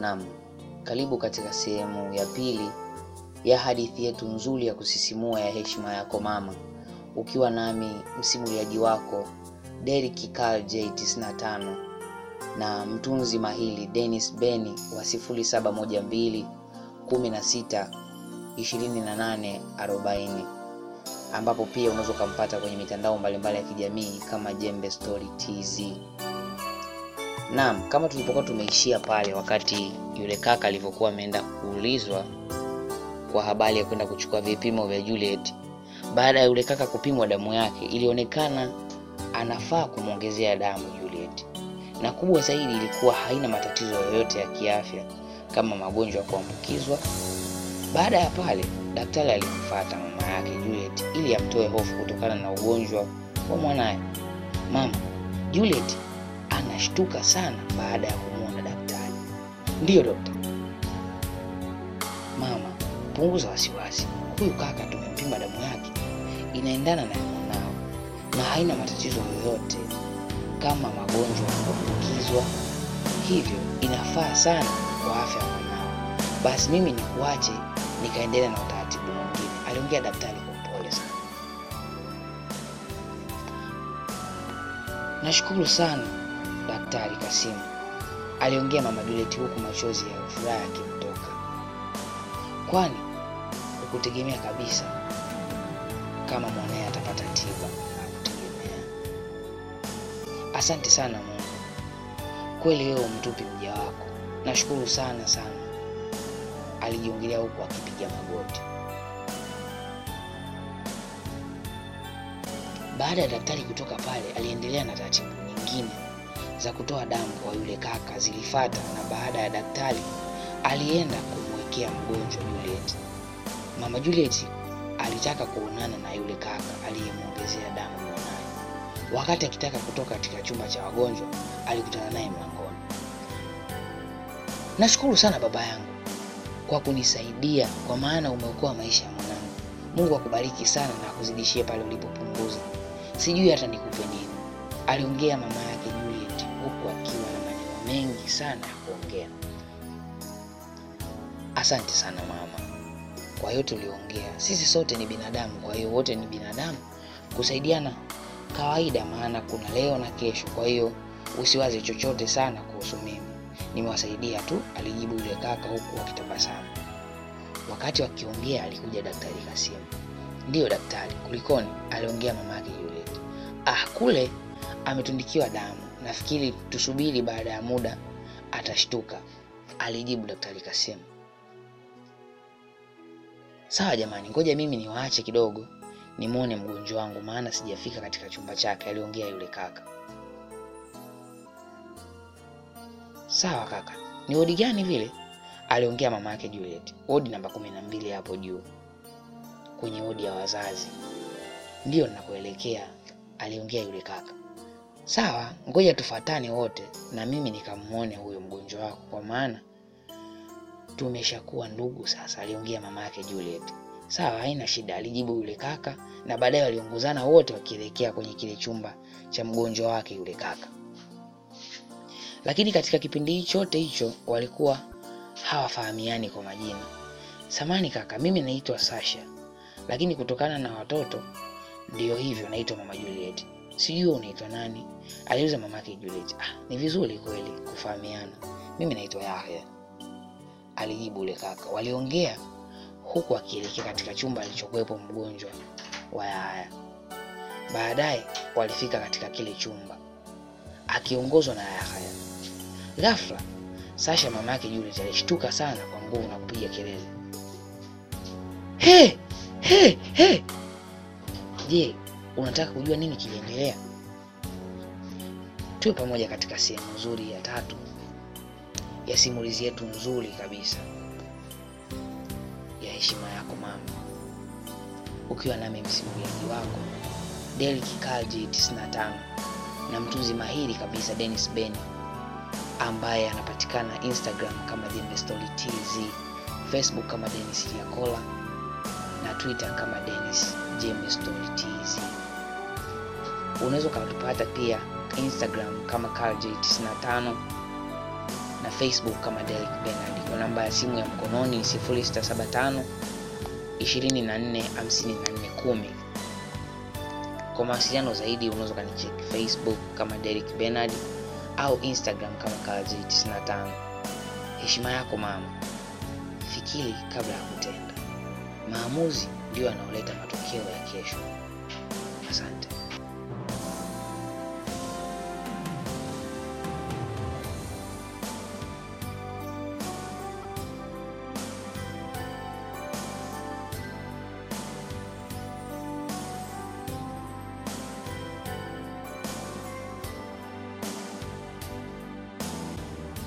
Naam, karibu katika sehemu ya pili ya hadithi yetu nzuri ya kusisimua ya heshima yako mama, ukiwa nami msimuliaji wako Derrick Carl J95 na mtunzi mahili Dennis Beni wa 0712 16 28 40 ambapo pia unaweza ukampata kwenye mitandao mbalimbali ya kijamii kama Jembe Story TZ. Naam, kama tulipokuwa tumeishia pale wakati yule kaka alivyokuwa ameenda kuulizwa kwa habari ya kwenda kuchukua vipimo vya Juliet. Baada ya yule kaka kupimwa damu yake, ilionekana anafaa kumwongezea damu Juliet, na kubwa zaidi ilikuwa haina matatizo yoyote ya kiafya kama magonjwa ya kuambukizwa. Baada ya pale, daktari alimfuata mama yake Juliet ili amtoe hofu kutokana na ugonjwa wa mwanaye. Mama Juliet anashtuka sana baada ya kumwona daktari. Ndiyo dokta. Mama, punguza wasiwasi, huyu kaka tumempima damu yake inaendana na mwanao na haina matatizo yoyote kama magonjwa ya hivyo inafaa sana kwa afya ya mwanao. Basi mimi nikuache nikaendelea na utaratibu mwingine, aliongea daktari kwa upole sana. Nashukuru sana Daktari Kasimu, aliongea mama Juliet huku machozi ya furaha yakimtoka, kwani hukutegemea kabisa kama mwanaye atapata tiba. Hakutegemea. Asante sana Mungu, kweli wewe umtupi mja wako. Nashukuru sana sana, alijiongelea huku akipiga magoti. Baada ya daktari kutoka pale, aliendelea na taratibu nyingine za kutoa damu kwa yule kaka zilifata, na baada ya daktari alienda kumwekea mgonjwa Juliet. Mama Juliet alitaka kuonana na yule kaka aliyemwongezea damu mwanaye. Wakati akitaka kutoka katika chumba cha wagonjwa, alikutana naye mlangoni. Nashukuru sana baba yangu kwa kunisaidia, kwa maana umeokoa maisha ya mwanangu. Mungu akubariki sana na akuzidishie pale ulipopunguza. Sijui hata nikupe nini, aliongea mama yake mengi sana ya kuongea. Asante sana mama kwa hiyo tuliongea. Sisi sote ni binadamu, kwa hiyo wote ni binadamu, kusaidiana kawaida, maana kuna leo na kesho. Kwa hiyo usiwaze chochote sana kuhusu mimi, nimewasaidia tu, alijibu yule kaka huku akitabasamu. Wakati wakiongea, alikuja daktari Kasimu. Ndiyo daktari, kulikoni? aliongea mama yake Juliet. Ah, kule ametundikiwa damu, nafikiri tusubiri, baada ya muda atashtuka, alijibu daktari Kasimu. Sawa jamani, ngoja mimi niwaache kidogo nimwone mgonjwa wangu, maana sijafika katika chumba chake, aliongea yule kaka. Sawa kaka, ni wodi gani vile? aliongea mama yake Juliet. Wodi namba kumi na mbili hapo juu kwenye wodi ya wazazi. Ndiyo ninakuelekea, aliongea yule kaka. Sawa, ngoja tufatane wote na mimi nikamwone huyo mgonjwa wako, kwa maana tumeshakuwa ndugu sasa, aliongea mama yake Juliet. Sawa, haina shida, alijibu yule kaka, na baadaye waliongozana wote wakielekea kwenye kile chumba cha mgonjwa wake yule kaka. Lakini katika kipindi chote hicho walikuwa hawafahamiani kwa majina. Samani kaka, mimi naitwa Sasha, lakini kutokana na watoto ndio hivyo naitwa mama Juliet. Sijui unaitwa nani? aliuza mama yake Juliet. Ah, ni vizuri kweli kufahamiana. Mimi naitwa Yahya, alijibu ule kaka. Waliongea huku akielekea katika chumba alichokuwepo mgonjwa wa Yahya. Baadaye walifika katika kile chumba akiongozwa na Yahya. Ghafla Sasha mama yake Juliet alishtuka sana kwa nguvu na kupiga kelele, he he he! Je, unataka kujua nini kiliendelea? Tuwe pamoja katika sehemu nzuri ya tatu ya simulizi yetu nzuri kabisa ya heshima yako mama, ukiwa nami msimuliaji wako Derrick J95 na mtunzi mahiri kabisa denis Beni ambaye anapatikana Instagram kama Jembe TZ, Facebook kama denis Liakola na Twitter kama denis TZ. Unaweza ukatupata pia Instagram kama carlj95 na Facebook kama derek Bernard. Kwa namba ya simu ya mkononi ni 0675 24 54 10. Kwa mawasiliano zaidi unaweza ukanicheki Facebook kama derek Bernard au Instagram kama Kazi 95. Heshima yako mama, fikiri kabla ya kutenda. Maamuzi ndio yanaoleta matokeo ya kesho. Asante.